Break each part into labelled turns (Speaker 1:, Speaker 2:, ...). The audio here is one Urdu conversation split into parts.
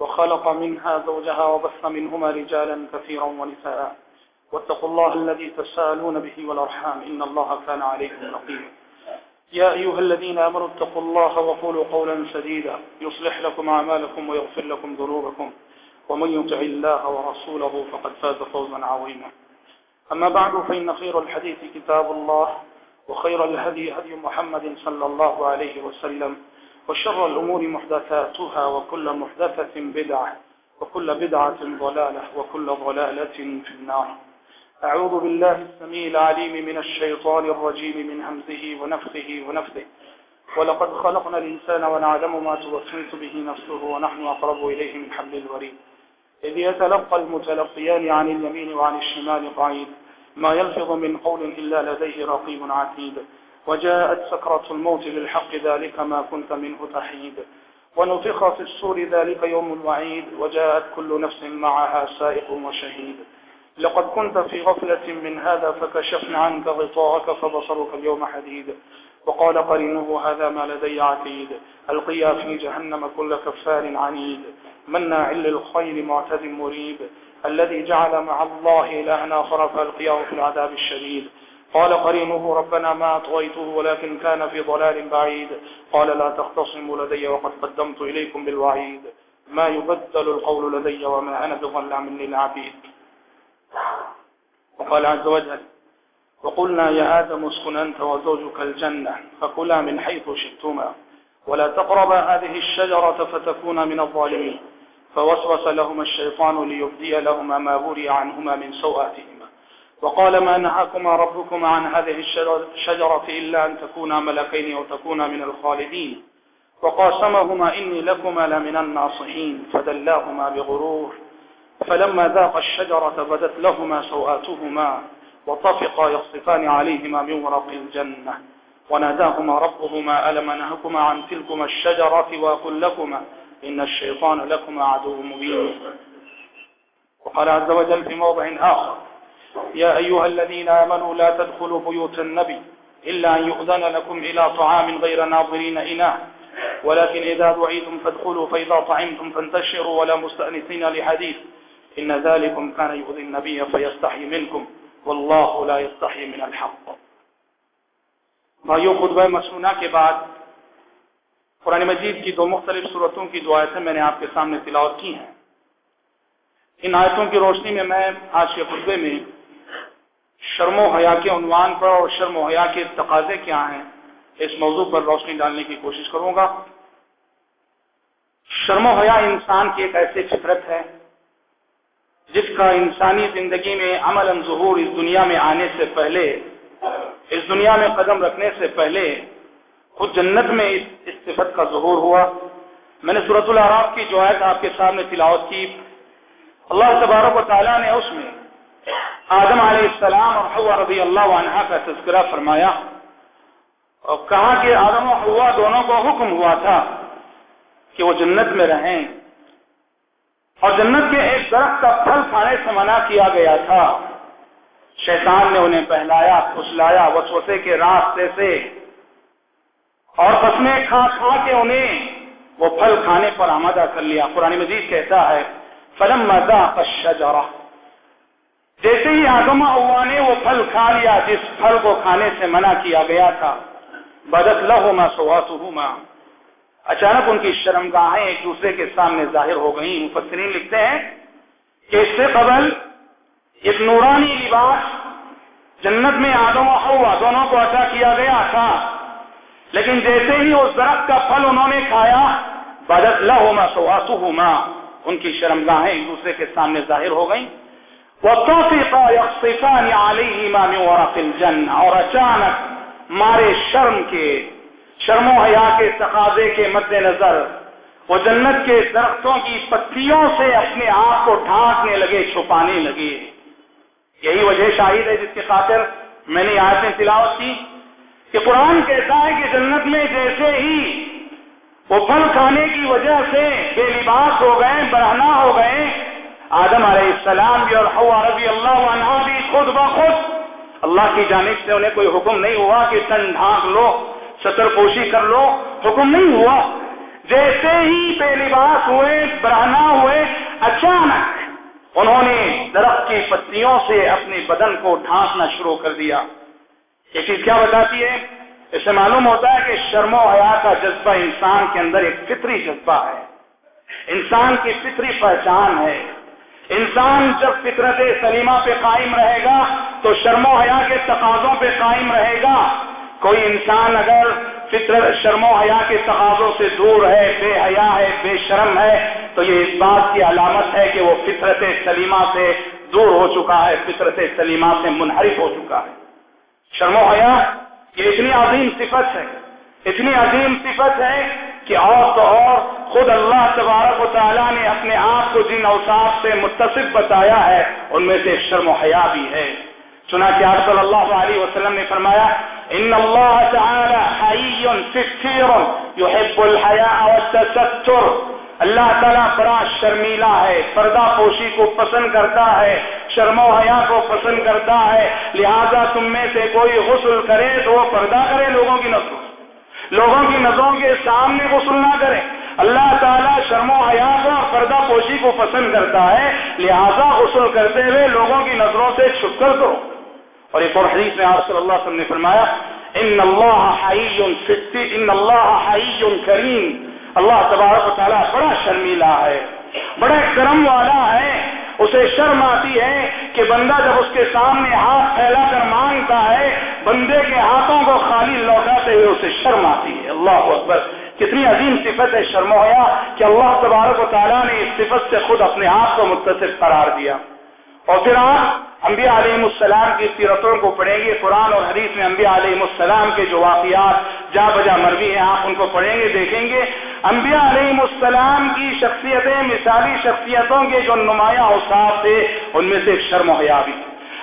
Speaker 1: وخلق منها زوجها وبث منهما رجالا كثيرا ونساء. واتقوا الله الذي تسالون به والأرحام. إن الله كان عليكم رقيبا. يا أيها الذين آمنوا اتقوا الله وقولوا قولا سديدا. يصلح لكم أعمالكم ويغفر لكم ذنوبكم. ومن يطع الله ورسوله فقد فاز فوزا عظيما. أما بعد، فإن خير الحديث كتاب الله، وخير الهدي هدي محمد صلى الله عليه وسلم. وشر الأمور محدثاتها وكل محدثة بدعة وكل بدعة ضلالة وكل ضلالة في النار. أعوذ بالله السميع العليم من الشيطان الرجيم من همزه ونفخه ونفثه. ولقد خلقنا الإنسان ونعلم ما توسوس به نفسه ونحن أقرب إليه من حبل الوريد. إذ يتلقى المتلقيان عن اليمين وعن الشمال قعيد. ما يلفظ من قول إلا لديه رقيب عتيد. وجاءت سكرة الموت للحق ذلك ما كنت منه تحيد. ونفخ في السور ذلك يوم الوعيد، وجاءت كل نفس معها سائق وشهيد. لقد كنت في غفلة من هذا فكشفنا عنك غطاءك فبصرك اليوم حديد. وقال قرينه، هذا ما لدي عتيد القيا في جهنم كل كفار عنيد. مناع للخير معتد مريب. الذي جعل مع الله إلهنا آخر فألقياه في العذاب الشديد. قال قرينه ربنا ما أطغيته ولكن كان في ضلال بعيد. قال لا تختصموا لدي وقد قدمت إليكم بالوعيد. ما يبدل القول لدي وما أنا بظلام للعبيد. وقال عز وجل وقلنا يا آدم اسكن أنت وزوجك الجنة، فكلا من حيث شئتما. ولا تقربا هذه الشجرة فتكونا من الظالمين. فوسوس لهما الشيطان ليبدي لهما ما بري عنهما من سوآتهما وقال ما نهاكما ربكما عن هذه الشجرة إلا أن تكونا ملكين أو تكونا من الخالدين. وقاسمهما إني لكما لمن الناصحين، فدلاهما بغرور. فلما ذاق الشجرة بدت لهما سوآتهما، وطفقا يخصفان عليهما من ورق الجنة. وناداهما ربهما، ألم نهكما عن تلكما الشجرة وأقول لكما؟ إن الشيطان لكما عدو مبين. وقال عز وجل في موضع آخر يا أيها الذين آمنوا لا تدخلوا بيوت النبي إلا أن يؤذن لكم إلى طعام غير ناظرين إناه. ولكن إذا دعيتم فادخلوا، فإذا طعمتم فانتشروا ولا مستأنسين لحديث. إن ذلكم كان يؤذي النبي فيستحي منكم. والله لا يستحي من الحق. بھائیو، خطبہ مسنونہ کے بعد قرآن مجید کی دو مختلف صورتوں کی دو آیتیں میں نے آپ کے سامنے تلاوت کی ہیں۔ ان آیتوں کی روشنی میں میں آج کے خطبے میں شرم و حیا کے عنوان پر اور شرم و حیا کے تقاضے کیا ہیں؟ اس موضوع پر روشنی ڈالنے کی کوشش کروں گا۔ شرم و حیا انسان کی ایک ایسی فطرت ہے، جس کا انسانی زندگی میں عمل ظہور اس دنیا میں آنے سے پہلے، اس دنیا میں قدم رکھنے سے پہلے خود جنت میں اس صفت کا ظہور ہوا۔ میں نے صورت العراف کی جو آیت آپ کے سامنے تلاوت کی۔ اللہ تبارک و تعالیٰ نے اس میں آدم علیہ السلام اور حوا رضی اللہ عنہ کا تذکرہ فرمایا اور کہا کہ آدم و حوا دونوں کو حکم ہوا تھا کہ وہ جنت میں رہیں اور جنت کے ایک درخت کا پھل کھانے سے منع کیا گیا تھا۔ شیطان نے انہیں پہلایا، پھسلایا، وسوسے کے راستے سے۔ اور قسمیں کھا کھا کے انہیں وہ پھل کھانے پر آمادہ کر لیا۔ قرآن مجید کہتا ہے فلم مزہ جیسے ہی آدم ہوا نے وہ پھل کھا لیا، جس پھل کو کھانے سے منع کیا گیا تھا، بدت لہما سواسما اچانک ان کی شرم گاہیں ایک دوسرے کے سامنے ظاہر ہو گئیں۔ مفسرین لکھتے ہیں کہ اس سے قبل ایک نورانی لباس جنت میں آدم و ہوا دونوں کو عطا کیا گیا تھا۔ لیکن جیسے ہی اس درخت کا پھل انہوں نے کھایا، بدت لہما سواسما ان کی شرم گاہیں ایک دوسرے کے سامنے ظاہر ہو گئیں۔ اور اچانک مارے شرم کے، شرم و حیا کے تقاضے کے مد نظر وہ جنت کے درختوں کی پتیوں سے اپنے آپ کو ڈھانکنے لگے، چھپانے لگے۔ یہی وجہ شاہد ہے جس کی خاطر میں نے آج میں تلاوت کی کہ قرآن کہتا ہے کہ جنت میں جیسے ہی وہ پھل کھانے کی وجہ سے بے لباس ہو گئے برہنا ہو گئے آدم علیہ السلام بھی اور ہوا رضی اللہ عنہ بھی خود بخود اللہ کی جانب سے انہیں کوئی حکم نہیں ہوا کہ تن ڈھانک لو سطر پوشی کر لو، حکم نہیں ہوا۔ جیسے ہی بے لباس ہوئے برہنا ہوئے، اچانک انہوں نے درخت کی پتیوں سے اپنے بدن کو ڈھانکنا شروع کر دیا۔ یہ چیز کیا بتاتی ہے؟ اس سے معلوم ہوتا ہے کہ شرم و حیا کا جذبہ انسان کے اندر ایک فطری جذبہ ہے۔ انسان کی فطری پہچان ہے۔ انسان جب فطرت سلیمہ پہ قائم رہے گا تو شرم و حیا کے تقاضوں پہ قائم رہے گا۔ کوئی انسان اگر فطرت شرم و حیا کے تقاضوں سے دور ہے، بے حیا ہے، بے شرم ہے، تو یہ اس بات کی علامت ہے کہ وہ فطرت سلیمہ سے دور ہو چکا ہے، فطرت سلیمہ سے منحرف ہو چکا ہے۔ شرم و حیا یہ اتنی عظیم صفت ہے، اتنی عظیم صفت ہے کہ اور تو اور خود اللہ تبارک و تعالیٰ نے اپنے آپ کو جن اوساف سے متصف بتایا ہے، ان میں سے شرم و حیا بھی ہے۔ چنا کہ آپ صلی اللہ علیہ وسلم نے فرمایا، ان اللہ تعالی حی ستیر یحب الحیاء والتستر اللہ تعالیٰ بڑا شرمیلا ہے، پردہ پوشی کو پسند کرتا ہے، شرم و حیا کو پسند کرتا ہے۔ لہذا تم میں سے کوئی غسل کرے تو وہ پردہ کرے لوگوں کی نظروں لوگوں کی نظروں کے سامنے غسل نہ کرے۔ اللہ تعالیٰ شرم و حیا کو پردہ پوشی کو پسند کرتا ہے، لہذا غسل کرتے ہوئے لوگوں کی نظروں سے چھپ کر کرو۔ اور ایک اور حدیث میں آپ صلی اللہ علیہ وسلم نے فرمایا، ان اللہ حی ان اللہ حی کریم۔ اللہ تبارک و تعالیٰ بڑا شرمیلا ہے، بڑا کرم والا ہے۔ اسے شرم آتی ہے کہ بندہ جب اس کے سامنے ہاتھ پھیلا کر مانگتا ہے، بندے کے ہاتھوں کو خالی لوٹاتے ہوئے اسے شرم آتی ہے۔ اللہ اکبر۔ کتنی عظیم صفت ہے شرم ہویا کہ اللہ تبارک و تعالیٰ نے اس صفت سے خود اپنے آپ کو متصف قرار دیا۔ اور پھر آپ انبیاء علیہ السلام کی سیرتوں کو پڑھیں گے، قرآن اور حدیث میں انبیاء علیہ السلام کے جو واقعات جا بجا مروی ہیں، آپ ان کو پڑھیں گے، دیکھیں گے۔ انبیاء علیہ السلام کی شخصیتیں، مثالی شخصیتوں کے جو نمایاں اوساف تھے، ان میں سے ایک شرم و حیا بھی۔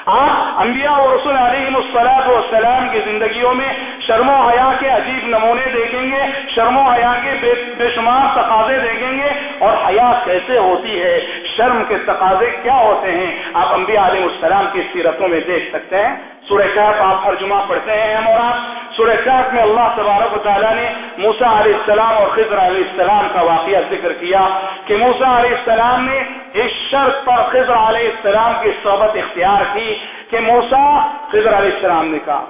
Speaker 1: آپ انبیاء اور رسول علیہ السلام والسلام کی زندگیوں میں شرم و حیا کے عجیب نمونے دیکھیں گے، شرم و حیا کے بے بے شمار تقاضے دیکھیں گے اور حیا کیسے ہوتی ہے؟ شرم کے تقاضے کیا ہوتے ہیں؟ آپ انبیاء علیہ السلام کی سیرتوں میں دیکھ سکتے ہیں۔ سورہ کہف آپ ہر جمعہ پڑھتے ہیں ہم اور آپ۔ سورہ کہف میں اللہ تبارک و تعالیٰ نے موسا علیہ السلام اور خضر علیہ السلام کا واقعہ ذکر کیا کہ موسا علیہ السلام نے اس شرط پر خضر علیہ السلام کی صحبت اختیار کی کہ موسا خضر علیہ السلام نے کہا۔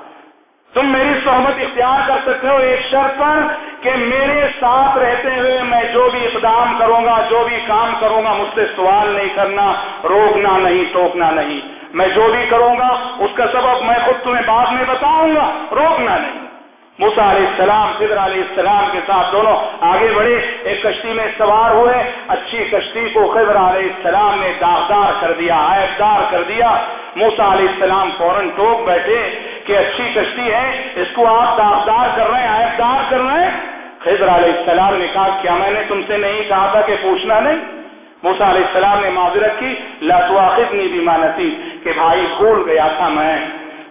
Speaker 1: تم میری صحبت اختیار کر سکتے ہو ایک شرط پر کہ میرے ساتھ رہتے ہوئے میں جو بھی اقدام کروں گا، جو بھی کام کروں گا، مجھ سے سوال نہیں کرنا، روکنا نہیں، ٹوکنا نہیں۔ میں جو بھی کروں گا، اس کا سبب میں خود تمہیں بعد میں بتاؤں گا، روکنا نہیں۔ موسا علیہ السلام فضر علیہ السلام کے ساتھ دونوں آگے بڑھے۔ ایک کشتی میں سوار ہوئے، اچھی کشتی کو خضر علیہ السلام نے داغدار کر دیا دار کر دیا۔ موسا علیہ السلام فوراً ٹوک بیٹھے کہ اچھی کشتی ہے، اس کو آپ داغدار کر رہے ہیں دار کر رہے ہیں۔ خضر علیہ السلام نے کہا، کیا میں نے تم سے نہیں کہا تھا کہ پوچھنا نہیں؟ موسا علیہ السلام نے معذرت کی لاتواخذنی بیمانتی کہ بھائی، بھول گیا تھا میں،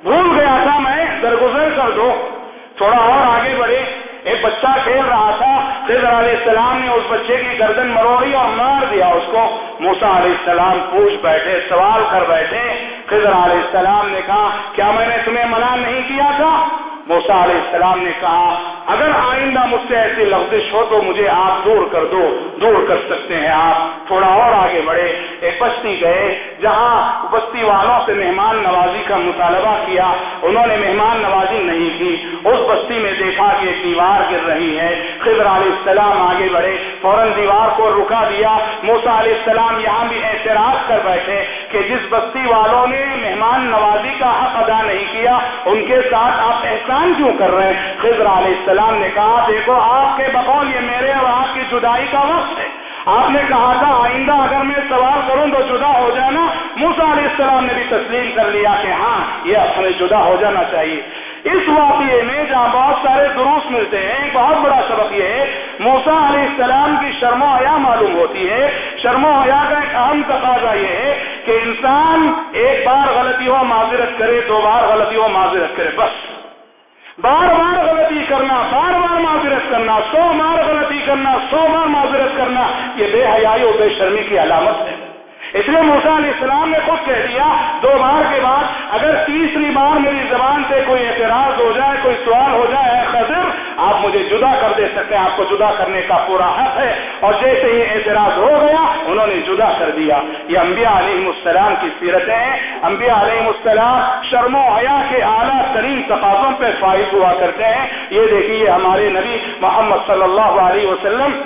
Speaker 1: بھول گیا تھا میں، درگزر کر دو۔ تھوڑا اور آگے بڑھے۔ ایک بچہ کھیل رہا تھا خضر علیہ السلام نے اس بچے کی گردن مروڑی اور مار دیا۔ اس کو موسا علیہ السلام پوچھ بیٹھے، سوال کر بیٹھے۔ خضر علیہ السلام نے کہا، کیا میں نے تمہیں منع نہیں کیا تھا؟ موسا علیہ السلام نے کہا، اگر آئندہ مجھ سے ایسی لفزش ہو تو مجھے آپ دور کر دو، دور کر سکتے ہیں آپ، تھوڑا اور آگے بڑھے۔ ایک بستی گئے، جہاں بستی والوں سے مہمان نوازی کا مطالبہ کیا، انہوں نے مہمان نوازی نہیں کی۔ اس بستی میں دیکھا کہ دیوار گر رہی ہے۔ خضر علیہ السلام آگے بڑھے، فوراً دیوار کو رکا دیا۔ موسا علیہ السلام یہاں بھی اعتراض کر بیٹھے کہ جس بستی والوں نے مہمان نوازی کا حق ادا نہیں کیا، ان کے ساتھ آپ احسان کیوں کر رہے ہیں؟ خضر علیہ السلام نے کہا، دیکھو، آپ کے بقول یہ میرے اور آپ کی جدائی کا وقت ہے۔ آپ نے کہا تھا، آئندہ اگر میں سوال کروں تو جدا ہو جانا۔ موسا علیہ السلام نے بھی تسلیم کر لیا کہ ہاں یہ ہمیں جدا ہو جانا چاہیے۔ اس واقعے میں جہاں بہت سارے دروس ملتے ہیں، ایک بہت بڑا سبق یہ ہے موسا علیہ السلام کی شرم و حیا معلوم ہوتی ہے۔ شرم و حیا کا ایک اہم تقاضا یہ ہے کہ انسان ایک بار غلطی ہو معذرت کرے، دو بار غلطی ہو معذرت کرے، بس۔ بار بار غلطی کرنا، بار بار معذرت کرنا، سو بار غلطی کرنا، سو بار معذرت کرنا، یہ بے حیائی اور بے شرمی کی علامت ہے۔ اس لیے موسا علیہ السلام نے خود کہہ دیا، دو بار کے بعد اگر تیسری بار میری زبان سے کوئی اعتراض ہو جائے، کوئی سوال ہو جائے خضر آپ مجھے جدا کر دے سکتے ہیں، آپ کو جدا کرنے کا پورا حق ہے۔ اور جیسے ہی اعتراض ہو گیا، انہوں نے جدا کر دیا۔ یہ انبیاء علیہ السلام کی سیرتیں ہیں۔ انبیاء علیہ السلام شرم و حیا کے اعلیٰ ترین تقاضوں پہ فائز ہوا کرتے ہیں۔ یہ دیکھیے ہمارے نبی محمد صلی اللہ علیہ وسلم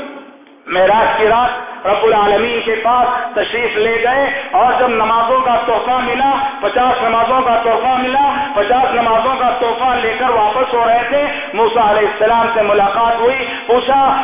Speaker 1: معراج کی رات رب العالمین کے پاس تشریف لے گئے اور جب نمازوں کا تحفہ ملا، پچاس نمازوں کا تحفہ ملا، پچاس نمازوں کا تحفہ لے کر واپس ہو رہے تھے۔ موسا علیہ السلام سے ملاقات ہوئی، پوچھا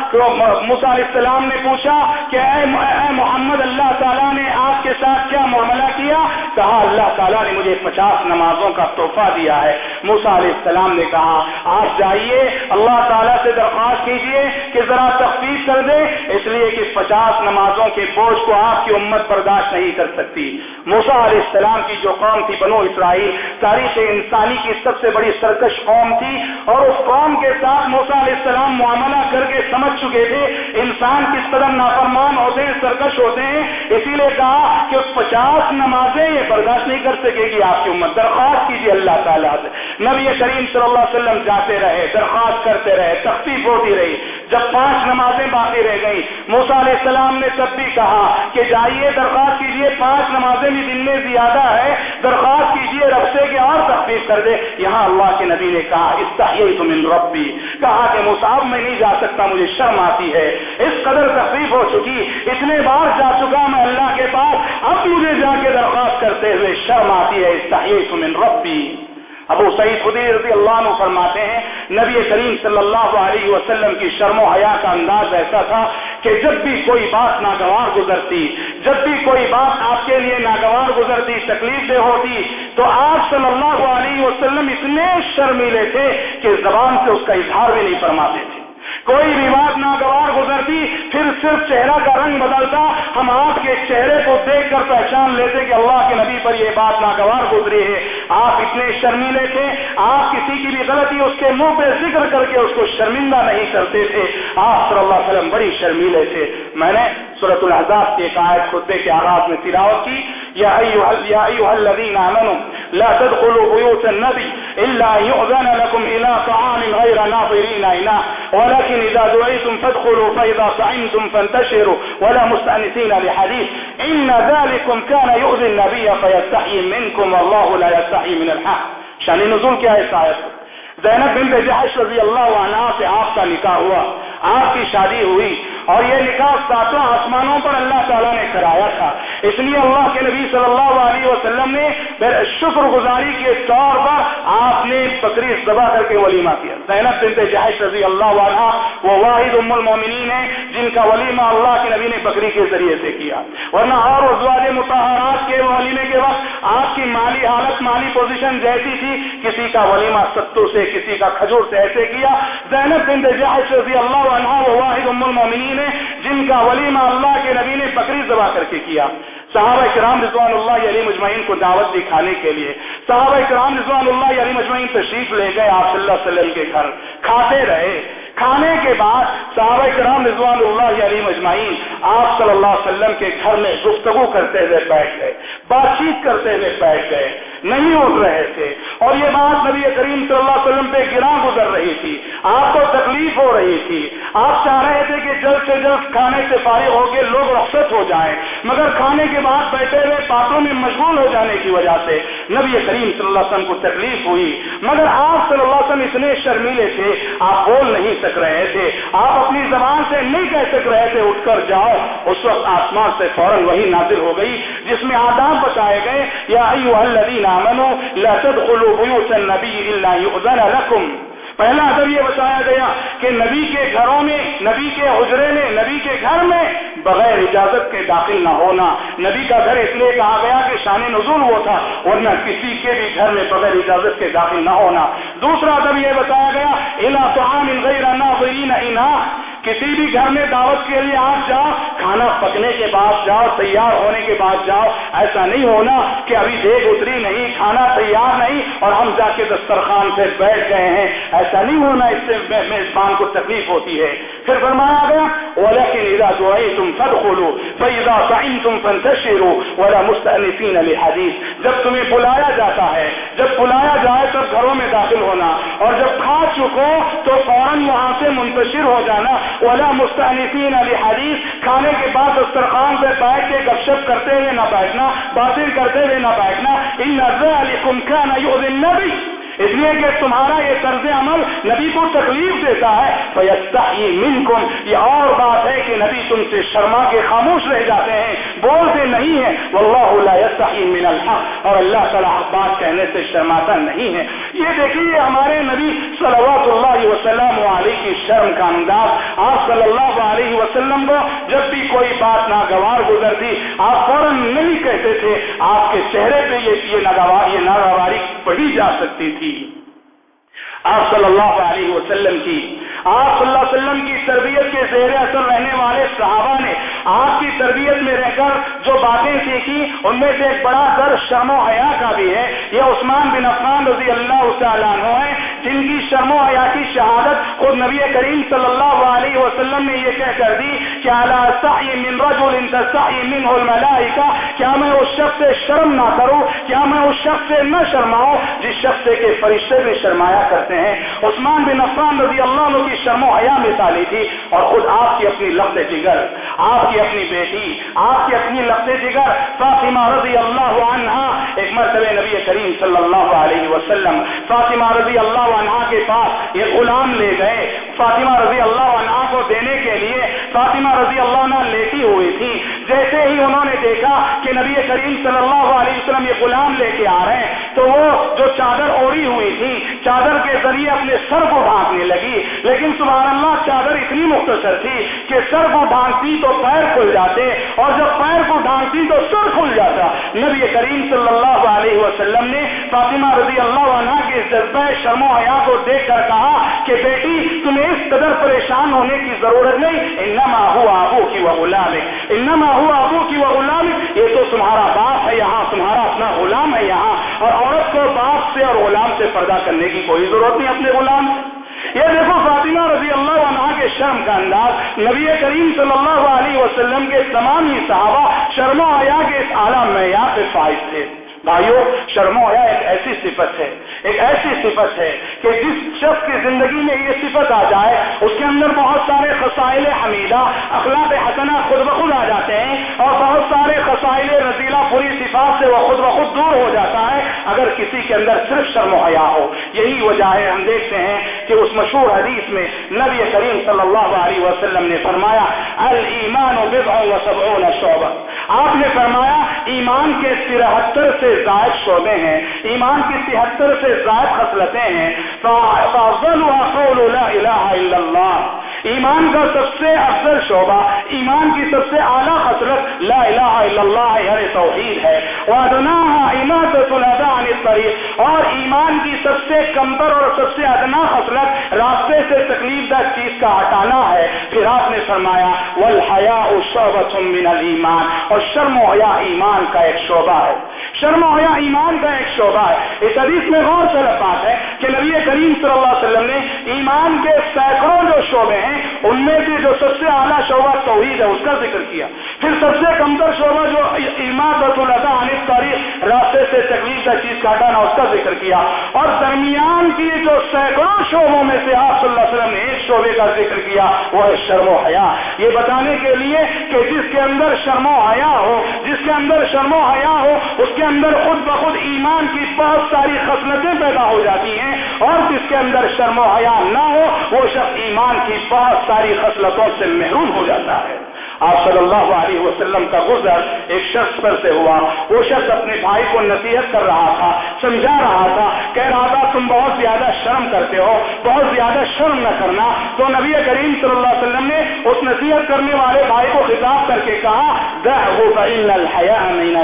Speaker 1: موسا علیہ السلام نے پوچھا کہ اے محمد، اللہ تعالیٰ نے آپ کے ساتھ کیا معاملہ کیا؟ کہا، اللہ تعالیٰ نے مجھے پچاس نمازوں کا تحفہ دیا ہے۔ موسا علیہ السلام نے کہا، آپ جائیے، اللہ تعالیٰ سے درخواست کیجیے کہ ذرا تخفیف کر دے اس لیے کہ پچاس نمازوں کے بوجھ کو آپ کی امت برداشت نہیں کر سکتی۔ موسا علیہ السلام کی جو قوم تھی بنو اسرائیل، تاریخ انسانی کی سب سے بڑی سرکش قوم تھی۔ اور اس قوم کے ساتھ موسا علیہ السلام معاملہ کر کے سمجھ چکے تھے، انسان کس قدر نافرمان ہوتے ہیں سرکش ہوتے ہیں۔ اسی لیے کہا کہ پچاس نمازیں یہ برداشت نہیں کر سکے گی آپ کی امت۔ درخواست کیجیے اللہ تعالیٰ سے۔ نبی کریم صلی اللہ علیہ وسلم جاتے رہے، درخواست کرتے رہے، تخفیف ہوتی رہی۔ جب پانچ نمازیں باقی رہ گئی موسا علیہ السلام نے تب بھی کہا کہ جائیے، درخواست کیجیے پانچ نمازیں بھی دن میں زیادہ ہے۔ درخواست کیجیے رب سے کہ اور تخفیف کر دے۔ یہاں اللہ کے نبی نے کہا اس ربی۔ کہا کہ مصعب میں نہیں جا سکتا، مجھے شرم آتی ہے۔ اس قدر تکلیف ہو چکی، اتنے بار جا چکا میں اللہ کے پاس۔ اب مجھے جا کے درخواست کرتے ہوئے شرم آتی ہے اس من ربی۔ ابو سعید خدی رضی اللہ عنہ فرماتے ہیں، نبی کریم صلی اللہ علیہ وسلم کی شرم و حیا کا انداز ایسا تھا کہ جب بھی کوئی بات ناگوار گزرتی، جب بھی کوئی بات آپ کے لیے ناگوار گزرتی، تکلیف سے ہوتی، تو آپ صلی اللہ علیہ وسلم اتنے شرمیلے تھے کہ زبان سے اس کا اظہار بھی نہیں فرماتے تھے۔ کوئی بھی بات ناگوار گزرتی، پھر صرف چہرہ کا رنگ بدلتا، ہم آپ کے چہرے کو دیکھ کر پہچان لیتے کہ اللہ کے نبی پر یہ بات ناگوار گزری ہے۔ آپ اتنے شرمیلے تھے، آپ کسی کی بھی غلطی اس کے منہ پہ ذکر کر کے اس کو شرمندہ نہیں کرتے تھے۔ آپ صلی اللہ علیہ وسلم بڑی شرمیلے تھے۔ میں نے صورت الحضاب کی ایک آیت خطبے کے آغاز میں تلاوت کی، یا ایوہ الذین آمنوا، لا تدخلوا بيوت النبي الا يؤذن لكم الى طعام غير ناظرين اناه ولكن اذا دعيتم فادخلوا، فاذا طعمتم فانتشروا، ولا مستأنسين لحديث ان ذلكم كان يؤذي النبي فيستحي منكم والله لا يستحي من الحق شان نزول کیا ہے اس آیت زینب بنت جحش رضی اللہ عنہ سے آپ کا نکاح ہوا، آپ کی شادی ہوئی اور یہ نکاح ساتوں آسمانوں پر اللہ تعالیٰ نے کرایا تھا۔ اس لیے اللہ کے نبی صلی اللہ علیہ وسلم نے شکر گزاری کے طور پر آپ نے بکری ذبح کر کے ولیمہ کیا۔ زینب بنت جہش رضی اللہ عنہ وہ واحد ام المومنین ہیں جن کا ولیمہ اللہ کے نبی نے بکری کے ذریعے سے کیا۔ ورنہ اور ازواج متحرات کے ولیمے کے وقت آپ کی مالی حالت، مالی پوزیشن جیسی تھی، کسی کا ولیمہ ستو سے، کسی کا کھجور سے ایسے کیا۔ زینب بنت جہش رضی اللہ عنہ وہ واحد ام المومنین نے جن کا ولیمہ اللہ کے نبی نے بکری ذبح کر کے کیا۔ صحابہ کرام رضوان اللہ علی مجمعین کو دعوت دی کھانے کے لیے صحابہ کرام رضوان اللہ علی مجمعین تشریف لے گئے آپ صلی اللہ علیہ وسلم کے گھر۔ کھاتے رہے۔ کھانے کے بعد صحابہ کرام رضوان اللہ علی مجمعین آپ صلی اللہ علیہ وسلم کے گھر میں گفتگو کرتے ہوئے بیٹھ گئے بات چیت کرتے ہوئے بیٹھ گئے، نہیں اٹھ رہے تھے۔ اور یہ بات نبی کریم صلی اللہ علیہ وسلم پہ گرا گزر رہی تھی۔ آپ کو تکلیف ہو رہی تھی۔ آپ چاہ رہے تھے کہ جلد سے جلد کھانے سے فارغ ہو کے لوگ رخصت ہو جائیں، مگر کھانے کے بعد بیٹھے ہوئے باتوں میں مشغول ہو جانے کی وجہ سے نبی کریم صلی اللہ علیہ وسلم کو تکلیف ہوئی۔ مگر آپ صلی اللہ علیہ وسلم اتنے شرمیلے تھے، آپ بول نہیں سک رہے تھے۔ آپ اپنی زبان سے نہیں کہہ سک رہے تھے، اٹھ کر جاؤ۔ اس وقت آسمان سے فوراً وہی نازل ہو گئی، جس میں آداب بتائے گئے، یا لا تدخلوا بيوت الا پہلا ادب یہ بتایا گیا کہ نبی کے گھروں میں، نبی کے حجرے میں، نبی کے گھر میں بغیر اجازت کے داخل نہ ہونا۔ نبی کا گھر اس لیے کہا گیا کہ شان نزول وہ تھا، ورنہ کسی کے بھی گھر میں بغیر اجازت کے داخل نہ ہونا۔ دوسرا ادب یہ بتایا گیا الا تو عام غیر نہ
Speaker 2: کسی بھی گھر میں دعوت کے لیے آپ جاؤ، کھانا پکنے کے بعد جاؤ، تیار ہونے کے بعد جاؤ۔ ایسا نہیں ہونا کہ ابھی دیکھ اتری نہیں، کھانا تیار نہیں اور ہم جا کے دسترخوان پہ بیٹھ گئے ہیں۔ ایسا نہیں ہونا اس سے میزبان کو تکلیف ہوتی ہے۔ پھر فرمایا گیا ولیکن اذا دعیتم فدخلوا فاذا طعمتم فانتشروا ولا مستأنفین لحدیث جب تمہیں بلایا جاتا ہے، جب بلایا جائے تب گھروں میں داخل ہونا۔ اور جب کھا چکو تو فوراً وہاں سے منتشر ہو جانا۔ ولا مستأنفین لحدیث کھانے کے بعد دسترخوان پہ بیٹھ کے گپ شپ کرتے ہوئے نہ بیٹھنا، باتیں کرتے ہوئے نہ بیٹھنا۔ ان ذالکم کان یؤذی النبی اس لیے کہ تمہارا یہ طرز عمل نبی کو تکلیف دیتا ہے۔ فیستحی منکم یہ اور بات ہے کہ نبی تم سے شرما کے خاموش رہ جاتے ہیں۔ بولتے نہیں ہیں۔ واللہ لا یستحی من الحق۔ اور اللہ تعالیٰ بات کہنے سے شرماتا نہیں ہے۔ یہ دیکھیے ہمارے نبی صلوات اللہ وسلم علیہ کی شرم کا انداز۔ آپ صلی اللہ علیہ وسلم کو جب بھی کوئی بات ناگوار گزرتی، آپ فوراً نہیں کہتے تھے۔ آپ کے چہرے پہ یہ ناگوار یہ ناگواری پڑھی جا سکتی تھی۔ آپ صلی اللہ علیہ وسلم کی۔ آپ صلی اللہ علیہ وسلم کی تربیت کے زیر اثر رہنے والے صحابہ نے آپ کی تربیت میں رہ کر جو باتیں سیکھی ان میں سے ایک بڑا در شرم و حیا کا بھی ہے۔ یہ عثمان بن عفان رضی اللہ تعالیٰ عنہ ہے جن کی شرم و حیا کی شہادت خود نبی کریم صلی اللہ علیہ وسلم نے یہ کہہ کر دی کہ من رجل منه الملائکہ، کیا میں اس شخص سے شرم نہ کروں؟ کیا میں اس شخص سے نہ شرماؤں؟ جس شخص سے کہ فرشتے بھی شرمایا کرتے ہیں۔ عثمان بن عفان رضی اللہ عنہ کی شرم و حیا مثالی تھی اور خود آپ کی اپنی لفظ جگر، آپ کی اپنی بیٹی، آپ کی اپنی لفظ جگر فاطمہ رضی اللہ عنہ، ایک مرتبہ نبی کریم صلی اللہ علیہ وسلم، فاطمہ رضی اللہ عنہ کے پاس یہ غلام لے گئے۔ فاطمہ رضی اللہ عنہ کو دینے کے لیے فاطمہ رضی اللہ عنہ لیتی ہوئی تھی۔ جیسے ہی انہوں نے دیکھا کہ نبی کریم صلی اللہ علیہ وسلم یہ غلام لے کے آ رہے ہیں، تو وہ جو چادر اوڑی ہوئی تھی، چادر کے ذریعے اپنے سر کو ڈھانکنے لگی۔ لیکن لیکن سبحان اللہ، چادر اتنی مختصر تھی کہ سر کو ڈھانکتی تو پیر کھل جاتے اور جب پیر کو ڈھانکتی تو سر کھل جاتا۔ نبی کریم صلی اللہ علیہ وسلم نے فاطمہ رضی اللہ عنہ جذبہ شرم و حیا کو دیکھ کر کہا کہ بیٹی، تمہیں اس قدر پریشان ہونے کی ضرورت نہیں۔ انما ہوا ابو کی وہ غلام انما ہوا ابو کی وہ غلام یہ تو تمہارا باپ ہے، یہاں تمہارا اپنا غلام ہے یہاں۔ اور عورت کو باپ سے اور غلام سے پردہ کرنے کی کوئی ضرورت نہیں اپنے غلام یہ دیکھو فاطمہ رضی اللہ عنہ کے شرم کا انداز۔ نبی کریم صلی اللہ علیہ وسلم کے تمام ہی صحابہ شرم و حیا کے اس اعلیٰ معیار پہ فائز تھے۔ بھائیو، شرم و حیا ایک ایسی صفت ہے ایک ایسی صفت ہے کہ جس شخص کی زندگی میں یہ صفت آ جائے، اس کے اندر بہت سارے خسائل حمیدہ، اخلاق حسنہ خود بخود آ جاتے ہیں اور بہت سارے خسائل رضیلا پوری صفات سے وہ خود بخود دور ہو جاتا ہے، اگر کسی کے اندر صرف شرم حیا ہو۔ یہی وجہ ہے، ہم دیکھتے ہیں کہ اس مشہور حدیث میں نبی کریم صلی اللہ علیہ وسلم نے فرمایا المان و سبعون شعبہ۔ آپ نے فرمایا، ایمان کے ترہتر سے زائد شعبے ہیں۔ ایمان کی تہتر سے زائد خصلتیں ہیں۔ لا الہ الا اللہ ایمان کا سب سے افضل شعبہ، ایمان کی سب سے اعلیٰ خصلت لا الہ الا اللہ یعنی توحید ہے۔ اور ایمان کی سب سے کمتر اور سب سے ادنا خصلت راستے سے تکلیف دہ چیز کا ہٹانا ہے۔ پھر آپ نے فرمایا والحیاء شعبۃ من الایمان اور شرم و حیا ایمان کا ایک شعبہ ہے۔ شرم و حیا ایمان کا ایک شعبہ ہے۔ اس حدیث میں غور طلب بات ہے کہ نبی کریم صلی اللہ علیہ وسلم نے ایمان کے سینکڑوں جو شعبے ہیں، ان میں سے جو سب سے اعلیٰ شعبہ توحید ہے، اس کا ذکر کیا۔ پھر سب سے کمتر شعبہ جو ایمان تاریخ راستے سے تکلیف کا چیز کاٹانا، اس کا ذکر کیا۔ اور درمیان کی جو سینکڑوں شعبوں میں سے آپ صلی اللہ علیہ وسلم نے ایک شعبے کا ذکر کیا، وہ ہے شرم و حیا۔ یہ بتانے کے لیے کہ جس کے اندر شرم و حیا ہو، جس کے اندر شرم و حیا ہو، اس کے اندر خود بخود ایمان کی بہت ساری خصلتیں پیدا ہو جاتی ہیں اور جس کے اندر شرم و حیا نہ ہو، وہ شخص ایمان کی بہت ساری خصلتوں سے محروم ہو جاتا ہے۔ آپ صلی اللہ علیہ وسلم کا گزر ایک شخص پر سے ہوا۔ وہ شخص اپنے بھائی کو نصیحت کر رہا تھا، سمجھا رہا تھا، کہہ رہا تھا، تم بہت زیادہ شرم کرتے ہو، بہت زیادہ شرم نہ کرنا۔ تو نبی کریم صلی اللہ علیہ وسلم نے اس نصیحت کرنے والے بھائی کو خطاب کر کے کہا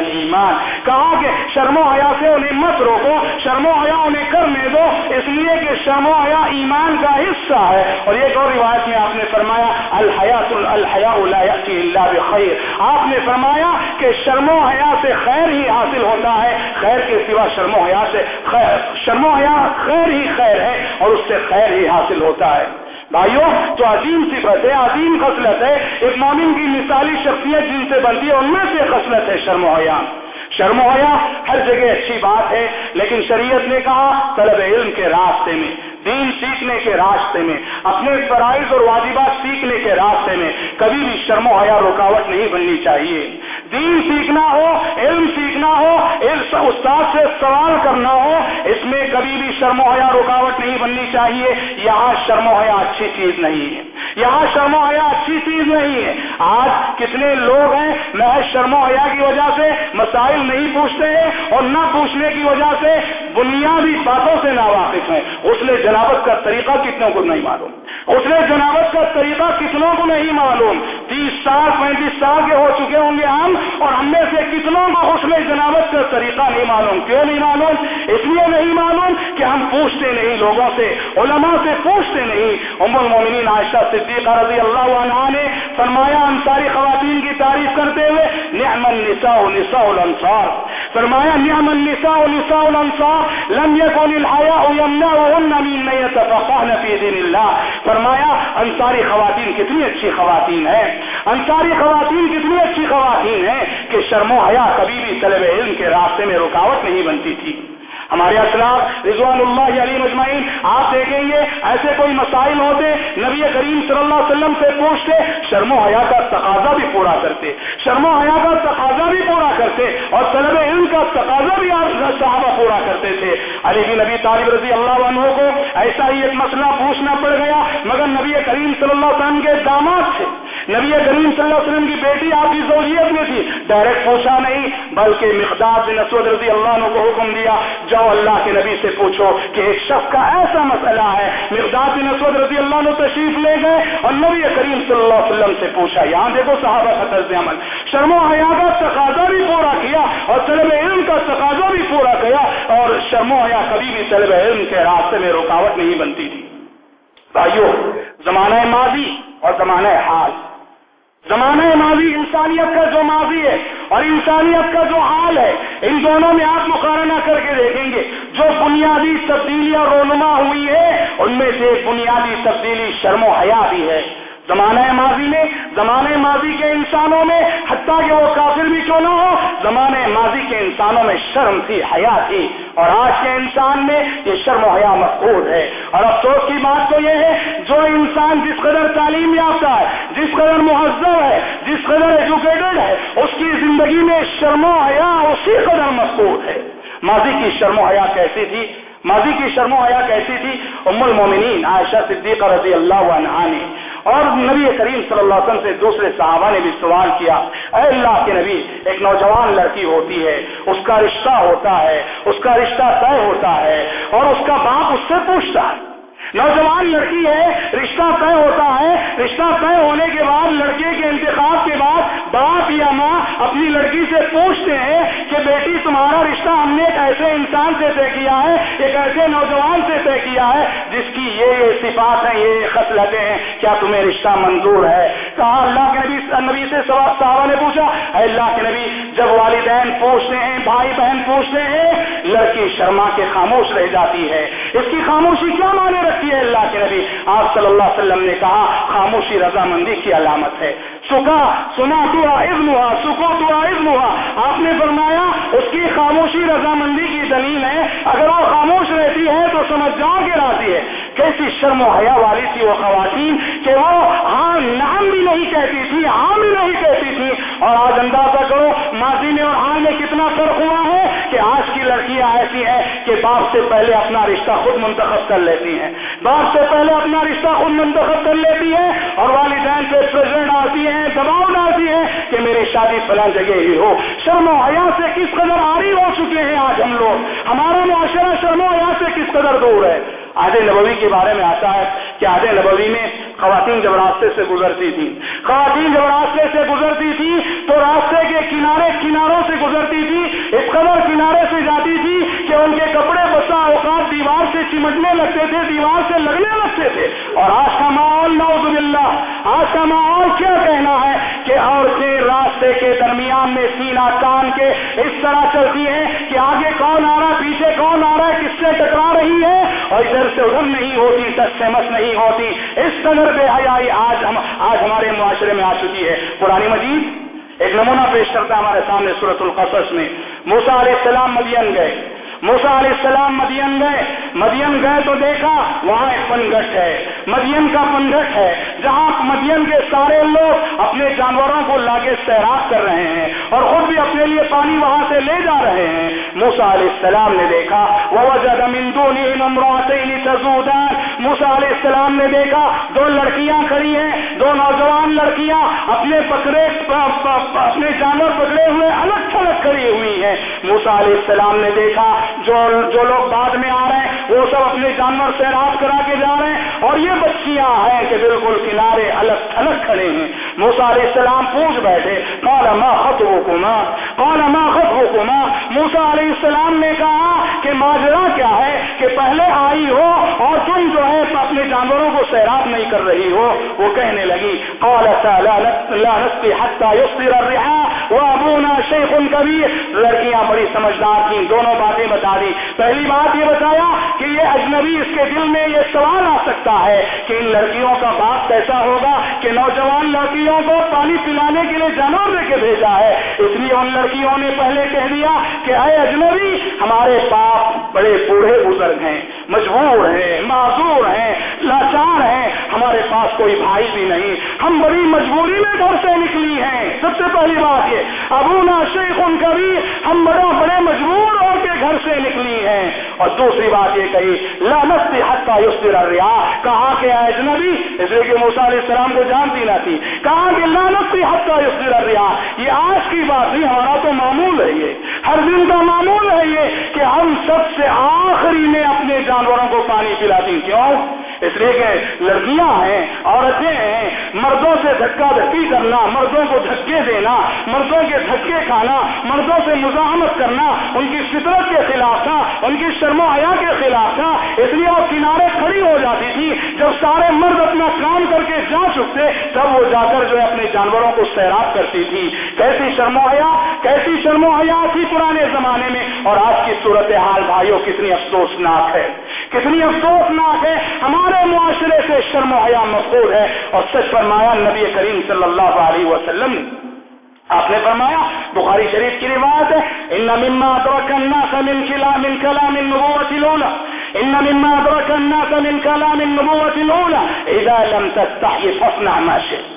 Speaker 2: ایمان کہا کہ شرم و حیا سے انہیں مت روکو، شرم و حیا انہیں کرنے دو، اس لیے کہ شرم و حیا ایمان کا حصہ ہے۔ اور ایک اور روایت میں آپ نے فرمایا الحیات الحیا یاتی اللہ بخیر۔ آپ نے فرمایا کہ شرم و حیا سے خیر ہی حاصل ہوتا ہے۔ خیر کے سوا شرم و حیا سے خیر شرم و حیا خیر ہی خیر ہے اور اس سے خیر ہی حاصل ہوتا ہے۔ بھائیوں تو عظیم صفت ہے، عظیم خصلت ہے، ایک مومن کی مثالی شخصیت جن سے بنتی ہے، ان میں سے خصلت ہے شرم و حیا۔ شرم و حیا ہر جگہ اچھی بات ہے، لیکن شریعت نے کہا طلب علم کے راستے میں۔ دین سیکھنے کے راستے میں، اپنے فرائض اور واجبات سیکھنے کے راستے میں کبھی بھی شرم و حیا، رکاوٹ نہیں بننی چاہیے۔ دین سیکھنا ہو، علم سیکھنا ہو استاد سے سوال کرنا ہو، اس میں کبھی بھی شرم و حیا، رکاوٹ نہیں بننی چاہیے۔ یہاں شرم و حیا اچھی چیز نہیں ہے۔ یہاں شرم و حیا اچھی چیز نہیں ہے۔ آج کتنے لوگ ہیں، محض شرم و حیا کی وجہ سے مسائل نہیں پوچھتے ہیں اور نہ پوچھنے کی وجہ سے بنیادی باتوں سے نا واقف ہیں۔ اس جنابت کا طریقہ کتنے کو نہیں معلوم۔ اس جنابت کا طریقہ کتنوں کو نہیں معلوم۔ تیس سال، پینتیس سال کے ہو چکے ہوں گے ہم اور ہم میں سے کتنوں کو حسن جنابت کا طریقہ نہیں معلوم. کیوں نہیں معلوم؟ اس لیے نہیں معلوم کہ ہم پوچھتے نہیں لوگوں سے، علماء سے پوچھتے نہیں. ام المومنین عائشہ صدیقہ رضی اللہ عنہ نے فرمایا انصاری خواتین کی تعریف کرتے ہوئے، نعم النساء نساء الانصار. فرمایا، نعم النساء نساء الانصار، لم يكن الحياء يمنعهن من يتفقهن في دين الله. فرمایا انصاری خواتین کتنی اچھی خواتین ہیں؟ انصاری خواتین کتنی اچھی خواتین ہیں کہ شرم و حیا کبھی بھی طلب علم کے راستے میں رکاوٹ نہیں بنتی تھی۔ ہمارے اسلام رضوان اللہ علی مجمعین آپ دیکھیں گے، ایسے کوئی مسائل ہوتے، نبی کریم صلی اللہ علیہ وسلم سے پوچھتے، شرم و حیا کا تقاضا بھی پورا کرتے، شرم و حیا کا تقاضا بھی پورا کرتے، اور طلب علم کا تقاضا بھی آپ صحابہ پورا کرتے تھے۔ علی بن نبی طالب رضی اللہ عنہ کو ایسا ہی ایک مسئلہ پوچھنا پڑ گیا، مگر نبی کریم صلی اللہ علیہ وسلم کے داماد تھے۔ نبی کریم صلی اللہ علیہ وسلم کی بیٹی آپ کی زوجیت میں تھی۔ ڈائریکٹ پوچھا نہیں، بلکہ مقداد بن اسود رضی اللہ عنہ کو حکم دیا، جاؤ اللہ کے نبی سے پوچھو کہ ایک شخص کا ایسا مسئلہ ہے۔ مقداد بن اسود رضی اللہ عنہ تشریف لے گئے اور نبی کریم صلی اللہ علیہ وسلم سے پوچھا، یہاں دیکھو صحابہ کا طرز عمل۔ شرم و حیا کا تقاضا بھی پورا کیا اور طلب علم کا تقاضا بھی پورا کیا اور شرم و حیا کبھی بھی طلب علم کے راستے میں رکاوٹ نہیں بنتی تھی۔ بھائیو، زمانہ ماضی اور زمانہ حال۔ زمانہ ماضی انسانیت کا جو ماضی ہے اور انسانیت کا جو حال ہے، ان دونوں میں آپ مقارنہ کر کے دیکھیں گے۔ جو بنیادی تبدیلیاں رونما ہوئی ہے ان میں سے بنیادی تبدیلی شرم و حیا بھی ہے۔ زمانہ ماضی میں، زمانہ ماضی کے انسانوں میں، حتیٰ کہ وہ کافر بھی کیوں نہ ہو زمانہ ماضی کے انسانوں میں شرم تھی، حیا تھی۔ اور آج کے انسان میں یہ شرم و حیا مقبول ہے۔ اور افسوس کی بات تو یہ ہے، جو انسان جس قدر تعلیم یافتہ ہے، جس قدر مہذب ہے، جس قدر ایجوکیٹڈ ہے، اس کی زندگی میں شرم و حیا اسی قدر مقبول ہے۔ ماضی کی شرم و حیا کیسی تھی؟ ماضی کی شرم و حیا کیسی تھی؟ ام المومنین عائشہ صدیقہ رضی اللہ عنہ نے اور نبی کریم صلی اللہ علیہ وسلم سے دوسرے صحابہ نے بھی سوال کیا، اے اللہ کے نبی، ایک نوجوان لڑکی ہوتی ہے، اس کا رشتہ ہوتا ہے، اس کا رشتہ طے ہوتا ہے اور اس کا باپ اس سے پوچھتا ہے۔ نوجوان لڑکی ہے، رشتہ طے ہوتا ہے۔ رشتہ طے ہونے کے بعد، لڑکے کے انتخاب کے بعد باپ یا ماں اپنی لڑکی سے پوچھتے ہیں کہ بیٹی، تمہارا رشتہ ہم نے ایک ایسے انسان سے طے کیا ہے، ایک ایسے نوجوان سے طے کیا ہے جس کی یہ یہ صفات ہیں، یہ خصلتیں ہیں۔ کیا تمہیں رشتہ منظور ہے؟ کہا، اللہ کے نبی نبی سے صحابہ نے پوچھا، اے اللہ کے نبی، جب والدین پوچھتے ہیں، بھائی بہن پوچھتے ہیں، لڑکی شرما کے خاموش رہ جاتی ہے۔ اس کی خاموشی کیا مانے رکھتی ہے اللہ کے نبی؟ آپ صلی اللہ علیہ وسلم نے کہا، خاموشی رضامندی کی علامت ہے۔ سکا، سنا تو عزم ہوا سکو تو عزم ہوا آپ نے فرمایا، اس کی خاموشی رضامندی کی دلیل ہے۔ اگر وہ خاموش رہتی ہے تو سمجھ جاؤ کہ راضی ہے۔ کیسی شرم و حیا والی تھی وہ خواتین کہ وہ ہاں نام بھی نہیں کہتی تھی ہاں بھی نہیں کہتی تھی۔ اور آج اندازہ کرو، ماضی میں اور حال میں کتنا فرق ہوا ہے کہ آج کی لڑکیاں ایسی ہیں کہ باپ سے پہلے اپنا رشتہ خود منتخب کر لیتی ہیں باپ سے پہلے اپنا رشتہ خود منتخب کر لیتی ہے اور والدین سے پریزنٹ آتی ہیں دباؤ ڈالتی ہیں کہ میری شادی فلاں جگہ ہی ہو۔ شرم و حیا سے کس قدر آری ہو چکے ہیں آج ہم لوگ۔ ہمارا معاشرہ شرم و حیا سے کس قدر دور ہے؟ آدھے نبوی کے بارے میں آتا ہے کہ آدھے نبوی میں خواتین جب راستے سے گزرتی تھی خواتین جب راستے سے گزرتی تھی تو راستے کے کنارے کناروں سے گزرتی تھی اس قدر کنارے سے جاتی تھی کہ ان کے کپڑے بسا اوقات دیوار سے چمٹنے لگتے تھے، دیوار سے لگنے لگتے تھے۔ اور آج کا ماحول نوز آج کا ماحول کیا کہنا ہے کہ عورتیں راستے کے درمیان میں سینا تان کے اس طرح چلتی ہیں کہ آگے کون آ رہا پیچھے کون آ رہا ہے، کس سے ٹکرا رہی ہے؟ اور ادھر سے ادھر نہیں ہوتی، سچ سے مس نہیں ہوتی۔ اس قدر بے حیائی آج ہم آج ہمارے معاشرے میں آ چکی ہے۔ پرانی مجید ایک نمونہ پیش کرتا ہمارے سامنے صورت القصص میں۔ موسا علیہ السلام مدین گئے۔ موسا علیہ السلام مدین گئے۔ مدین گئے تو دیکھا، وہاں ایک پنگٹ ہے۔ مدین کا پنگٹ ہے۔ جہاں مدین کے سارے لوگ اپنے جانوروں کو لاگے سیراب کر رہے ہیں اور خود بھی اپنے لیے پانی وہاں سے لے جا رہے ہیں۔ موسا علیہ السلام نے دیکھا وہ موسا علیہ السلام نے دیکھا، دو لڑکیاں کھڑی ہیں، دو نوجوان لڑکیاں اپنے پکڑے، اپنے جانور پکڑے ہوئے، الگ تھلگ کھڑی ہوئی ہیں۔ موسا علیہ السلام نے دیکھا، جو جو لوگ بعد میں آ رہے ہیں، وہ سب اپنے جانور سیراب کرا کے جا رہے ہیں۔ اور یہ بچیاں ہیں کہ بالکل کنارے الگ تھلگ کھڑے ہیں۔ موسا علیہ السلام پوچھ بیٹھے کالا ماں خط حکوما کالا ماں خط حکوما موسا علیہ السلام نے کہا کہ ماجرا کیا ہے کہ پہلے آئی ہو اور تم جو ہے اپنے جانوروں کو سیراب نہیں کر رہی ہو؟ وہ کہنے لگی شیخ کبیر۔ لڑکیاں بڑی سمجھدار تھیں، دونوں باتیں بتا دی۔ پہلی بات یہ بتایا کہ یہ اجنبی اس کے دل میں یہ سوال آ سکتا ہے کہ ان لڑکیوں کا باپ کیسا ہوگا کہ نوجوان لڑکیوں کو پانی پلانے کے لیے جانور لے کے بھیجا ہے؟ اس لیے ان لڑکیوں نے پہلے کہہ دیا کہ اے اجنبی، ہمارے باپ بڑے بوڑھے بزرگ ہیں، مجبور ہیں، معذور ہیں، لاچار ہیں، ہمارے پاس کوئی بھائی بھی نہیں۔ ہم بڑی مجبوری میں گھر سے نکلی ہیں۔ سب سے پہلی بات یہ، ابو نا شیخ ان کا بھی ہم بڑا بڑے مجبور ہو کے گھر سے نکلی ہیں۔ اور دوسری بات یہ کہی لانت حق کا یسر ریا کہا کہ اجنبی اس لیے کہ موسا علیہ السلام کو جانتی نہ تھی۔ کہا کہ لانت حق کا یسر ریا یہ آج کی بات نہیں، ہمارا تو معمول ہے یہ۔ ہر دن کا معمول ہے یہ کہ ہم سب سے آخری میں اپنے جانوروں کو پانی پلاتی کیوں؟ اس لیے کہ لڑکیاں ہیں، عورتیں ہیں، مردوں سے دھکا دھکی کرنا، مردوں کو دھکے دینا، مردوں کے دھکے کھانا، مردوں سے مزاحمت کرنا، ان کی فطرت کے خلاف تھا، ان کی شرم و حیا کے خلاف تھا، اس لیے وہ کنارے کھڑی ہو جاتی تھی، جب سارے مرد اپنا کام کر کے جا چکتے، تب وہ جا کر جو ہے اپنے جانوروں کو سیراب کرتی تھی۔ کیسی شرم و حیا، کیسی شرم و حیا تھی پرانے زمانے میں، اور آج کی صورت حال بھائیوں کتنی افسوسناک ہے۔ کتنی افسوسناک ہے، ہمارے معاشرے سے شرم و حیا مقبول ہے۔ اور سچ فرمایا، نبی کریم صلی اللہ علیہ وسلم آپ نے فرمایا، بخاری شریف کی روایت ہے، ان مما ادرک الناس من كلام من كلام النبوة الاولى ان مما ادرك الناس من كلام النبوة الاولى اذا لم تستحي فاصنع ما شئت۔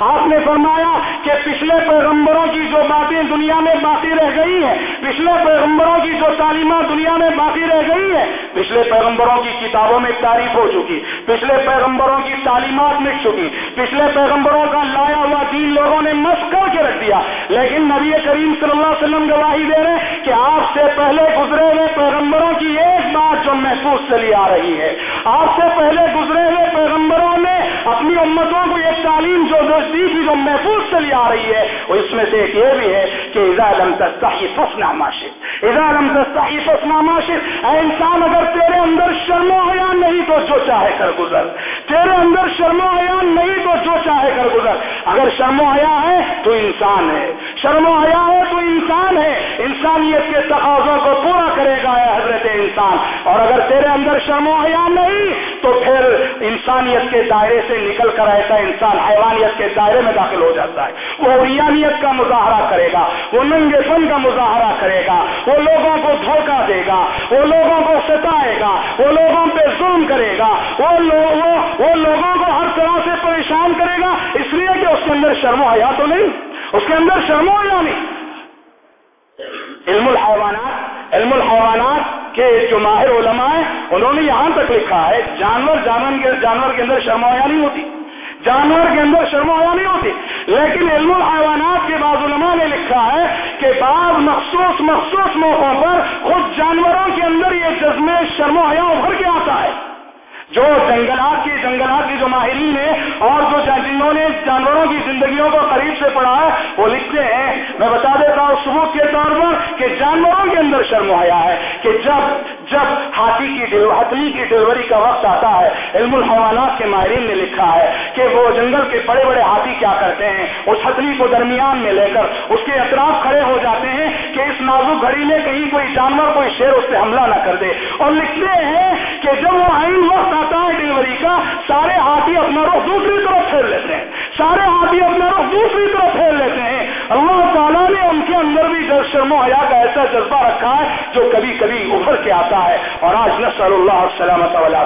Speaker 2: آپ نے فرمایا کہ پچھلے پیغمبروں کی جو باتیں دنیا میں باقی رہ گئی ہیں، پچھلے پیغمبروں کی جو تعلیمات دنیا میں باقی رہ گئی ہیں، پچھلے پیغمبروں کی کتابوں میں تعریف ہو چکی، پچھلے پیغمبروں کی تعلیمات مٹ چکی، پچھلے پیغمبروں کا لایا ہوا دین لوگوں نے مس کر کے رکھ دیا۔ لیکن نبی کریم صلی اللہ علیہ وسلم گواہی دے رہے کہ آپ سے پہلے گزرے ہوئے پیغمبروں کی ایک بات جو محفوظ چلی آ رہی ہے۔ آپ سے پہلے گزرے ہوئے پیغمبروں نے اپنی امتوں کو یہ تعلیم جو دی تھی جو محفوظ چلی آ رہی ہے، وہ اس میں سے ایک یہ بھی ہے کہ ازالم تستحی فسنا ماشد ازالم تستحی اے انسان، اگر تیرے اندر شرم و حیا نہیں تو جو چاہے کر گزر۔ تیرے اندر شرم و حیا نہیں تو جو چاہے کر گزر۔ اگر شرم و حیا ہے تو انسان ہے۔ شرم و حیا ہے تو انسان ہے۔ انسانیت کے تقاضوں کو پورا کرے گا حضرت انسان۔ اور اگر تیرے اندر شرم و حیا نہیں تو پھر انسانیت کے دائرے سے نکل کر ایسا انسان حیوانیت کے دائرے میں داخل ہو جاتا ہے۔ وہ ریانیت کا مظاہرہ کرے گا، وہ ننگے پن کا مظاہرہ کرے گا، وہ لوگوں کو دھوکہ دے گا، وہ لوگوں کو ستائے گا، وہ لوگوں پہ ظلم کرے گا وہ وہ لوگوں کو ہر طرح سے پریشان کرے گا، اس لیے کہ اس کے اندر شرم و حیا تو نہیں، اس کے اندر شرم و حیا نہیں۔ علم الحیوانات علم الحیوانات کے جو ماہر علماء ہیں، انہوں نے یہاں تک لکھا ہے، جانور جانور کے جانور کے اندر شرم و حیا نہیں ہوتی۔ جانور کے اندر شرم و حیا نہیں ہوتی۔ لیکن علم الحیوانات کے بعض علماء نے لکھا ہے کہ بعض مخصوص مخصوص موقعوں پر خود جانوروں کے اندر یہ جذبے شرم و حیا ابھر کے آتا ہے۔ جو جنگلات کی جنگلات کی جو ماہرین ہیں اور جو جنہوں نے جانوروں کی زندگیوں کو قریب سے پڑھا ہے، وہ لکھتے ہیں، میں بتا دیتا ہوں ثبوت کے طور پر کہ جانوروں کے اندر شرم آیا ہے کہ جب جب ہاتھی کی ہتھی کی ڈلیوری کا وقت آتا ہے، علم الحوالات کے ماہرین نے لکھا ہے کہ وہ جنگل کے بڑے بڑے ہاتھی کیا کرتے ہیں، اس ہتھی کو درمیان میں لے کر اس کے اطراف کھڑے ہو جاتے ہیں کہ اس نازک گھڑی میں کہیں کوئی جانور، کوئی شیر اس پہ حملہ نہ کر دے۔ اور لکھتے ہیں کہ جب وہ آئین وقت آتا ہے ڈلیوری کا، سارے ہاتھی اپنا رخ دوسری طرف پھیر لیتے ہیں۔ سارے ہاتھی اپنا رخ دوسری طرف پھیر لیتے ہیں۔ اللہ تعالیٰ نے ان کے اندر بھی شرم و حیا کا ایسا جذبہ رکھا ہے جو کبھی کبھی ابھر کے آتا ہے۔ اور آج نسل اللہ سلامت والا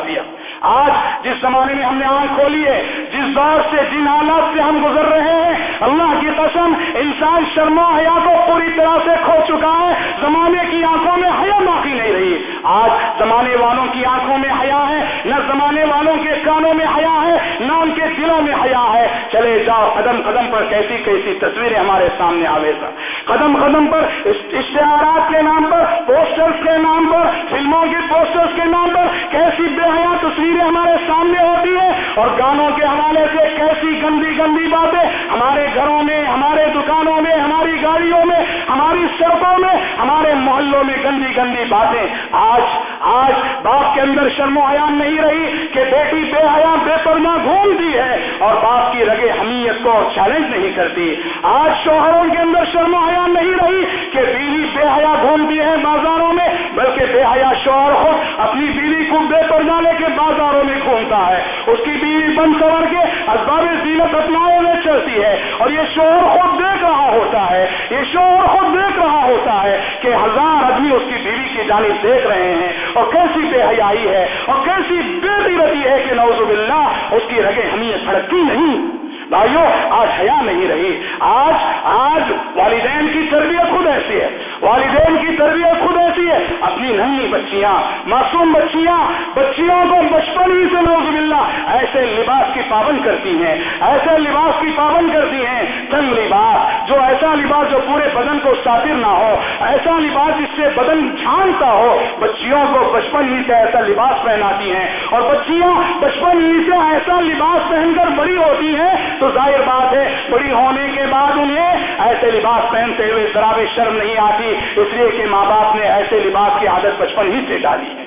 Speaker 2: آج جس زمانے میں ہم نے آنکھ کھولی ہے جس دور سے جن حالات سے ہم گزر رہے ہیں، اللہ کی قسم، انسان شرما حیا کو پوری طرح سے کھو چکا ہے، زمانے کی آنکھوں میں حیا باقی نہیں رہی۔ آج زمانے والوں کی آنکھوں میں حیا ہے، نہ زمانے والوں کے کانوں میں حیا ہے، نہ ان کے دلوں میں حیا ہے۔ چلے جاؤ، قدم قدم پر کیسی کیسی تصویریں ہمارے سامنے آوے سا قدم قدم پر، اشتہارات کے نام پر پوسٹرز کے نام پر، فلموں کے پوسٹرز کے نام پر، کیسی بے حیا تصویریں ہمارے سامنے ہوتی ہیں اور گانوں کے حوالے سے کیسی گندی گندی باتیں ہمارے گھروں میں، ہمارے دکانوں میں، ہماری گاڑیوں میں، ہماری سڑکوں میں، ہمارے محلوں میں گندی گندی باتیں آج آج باپ کے اندر شرم و حیام نہیں رہی کہ بیٹی بے حیا، بے پردہ گھومتی ہے اور باپ کی رگے حمیت کو چیلنج نہیں کرتی۔ آج شوہروں کے اندر شرم و حیا نہیں رہی کہ بیوی بے حیا گھومتی ہے بازاروں میں، بلکہ بے حیا شوہر خود اپنی بیوی کو بے پردہ لے کے بازاروں میں گھومتا ہے۔ اس کی بیوی بند سور کے اسباب زینت اپنائے میں چلتی ہے اور یہ شوہر خود دیکھ رہا ہوتا ہے۔ یہ شوہر خود دیکھ رہا ہوتا ہے کہ ہزار آدمی اس کی بیوی کی جانب دیکھ رہے ہیں اور کیسی بے حیائی ہے اور کیسی بے رتی ہے کہ نوز باللہ اس کی رگیں ہمیں بھڑکتی نہیں۔ بھائیو، آج حیا نہیں رہی۔ آج آج والدین کی تربیت خود ایسی ہے۔ والدین کی تربیت خود ایسی ہے۔ اپنی ننی بچیاں، معصوم بچیاں، بچیوں کو بچپن ہی سے نوز اللہ ایسے لباس کی پابند کرتی ہیں، ایسے لباس کی پابند کرتی ہیں تنگ لباس، جو ایسا لباس جو پورے بدن کو ساتر نہ ہو، ایسا لباس جس سے بدن جھانتا ہو، بچیوں کو بچپن ہی سے ایسا لباس پہناتی ہیں۔ اور بچیاں بچپن ہی سے ایسا لباس پہن کر بڑی ہوتی ہیں، تو ظاہر بات ہے، بڑی ہونے کے بعد انہیں ایسے لباس پہنتے ہوئے ذرا شرم نہیں آتی۔ اس لیے کہ ماں باپ نے ایسے لباس کی عادت بچپن ہی سے ڈالی ہے۔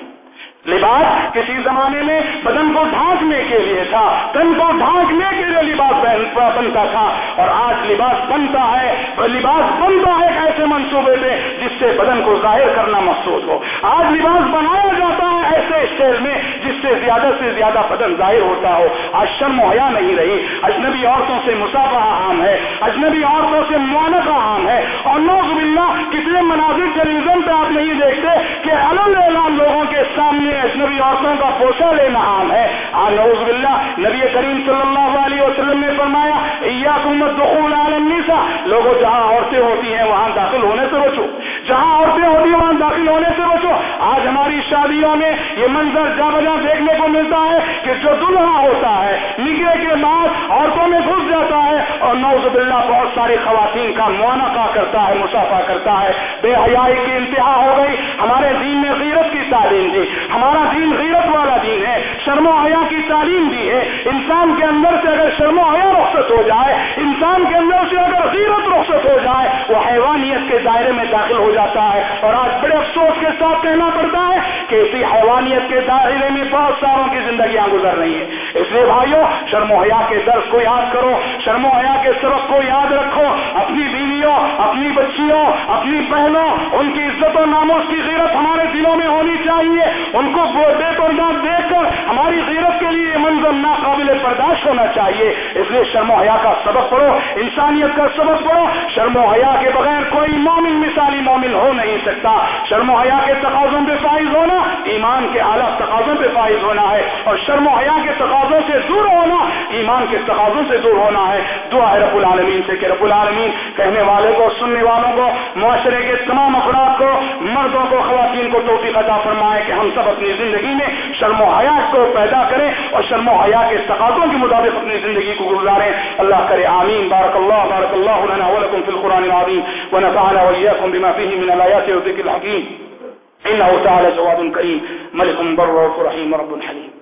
Speaker 2: لباس کسی زمانے میں بدن کو ڈھانکنے کے لیے تھا، تن کو ڈھانکنے کے لیے لباس بنتا تھا۔ اور آج لباس بنتا ہے، لباس بنتا ہے ایسے منصوبے پہ جس سے بدن کو ظاہر کرنا مقصود ہو۔ آج لباس بنایا جاتا ہے ایسے اسٹیج میں جس سے زیادہ سے زیادہ بدن ظاہر ہوتا ہو۔ آج شرم حیا نہیں رہی۔ اجنبی عورتوں سے مسافہ عام ہے۔ اجنبی عورتوں سے معانقہ عام ہے۔ اور نوز باللہ، کتنے مناظر ٹیلیویژن پہ آپ نہیں دیکھتے کہ الگ لوگوں کے سامنے اجنبی عورتوں کا پوچھا لینا عام ہے۔ نوز باللہ، نبی کریم صلی اللہ علیہ وسلم نے فرمایا یا دخول عالم نیسا لوگوں جہاں عورتیں ہوتی ہیں، وہاں داخل ہونے سے بچو۔ جہاں عورتیں ہوتی ہیں، وہاں داخل ہونے سے بچو۔ آج ہماری شادیوں میں یہ منظر جا بجا دیکھنے کو ملتا ہے کہ جو دلہا ہوتا ہے نگرے کے بعد عورتوں میں گھس جاتا ہے اور نوز باللہ بہت ساری خواتین کا معانقہ کرتا ہے مسافہ کرتا ہے۔ بے حیائی کی انتہا ہو گئی۔ ہمارے دین نے غیرت کی تعلیم دی۔ ہمارا دین غیرت والا دین ہے۔ شرم و حیا کی تعلیم دی ہے۔ انسان کے اندر سے اگر شرم و حیا رخصت ہو جائے، انسان کے اندر سے اگر غیرت رخصت ہو جائے، وہ حیوانیت کے دائرے میں داخل ہو جائے۔ جاتا ہے اور آج بڑے افسوس کے ساتھ کہنا پڑتا ہے کہ اسی حیوانیت کے دائرے میں بہت ساروں کی زندگیاں گزر رہی ہیں۔ اس لیے بھائیوں شرم و حیا کے درس کو یاد کرو، شرم و حیا کے سبق کو یاد رکھو، اپنی بیویوں، اپنی بچیوں، اپنی بہنوں، ان کی عزت و ناموس کی غیرت ہمارے دلوں میں ہونی چاہیے۔ ان کو بے پردہ دیکھ کر ہماری غیرت کے لیے منظر ناقابل برداشت ہونا چاہیے۔ اس لیے شرم و حیا کا سبق پڑھو، انسانیت کا سبق پڑھو۔ شرم و حیا کے بغیر کوئی مومن مثالی مومن ہو نہیں سکتا۔ شرم و حیا کے تقاضوں پہ فائز ہونا، ایمان کے اعلیٰ تقاضوں پہ فائز ہونا ہے۔ اور شرم و حیا کے تقاضوں سے دور ہونا، ایمان کے تقاضوں سے دور ہونا ہے۔ دعا ہے رب العالمین سے کہ رب العالمین کہنے والے کو، سننے والوں کو، معاشرے کے تمام افراد کو، مردوں کو، خواتین کو توفیق عطا فرمائے کہ ہم سب اپنی زندگی میں شرم و حیا کو پیدا کریں اور شرم و حیا کے تقاضوں کے مطابق اپنی زندگی کو گزاریں۔ اللہ کرے، آمین۔ بارک اللہ بارک اللہ لنا ولکم فی القرآن العظیم۔ ونفعنا وإياكم بما فيه من الآيات والذكر الحكيم إنه تعالى جواد كريم ملك بر رحيم رب حليم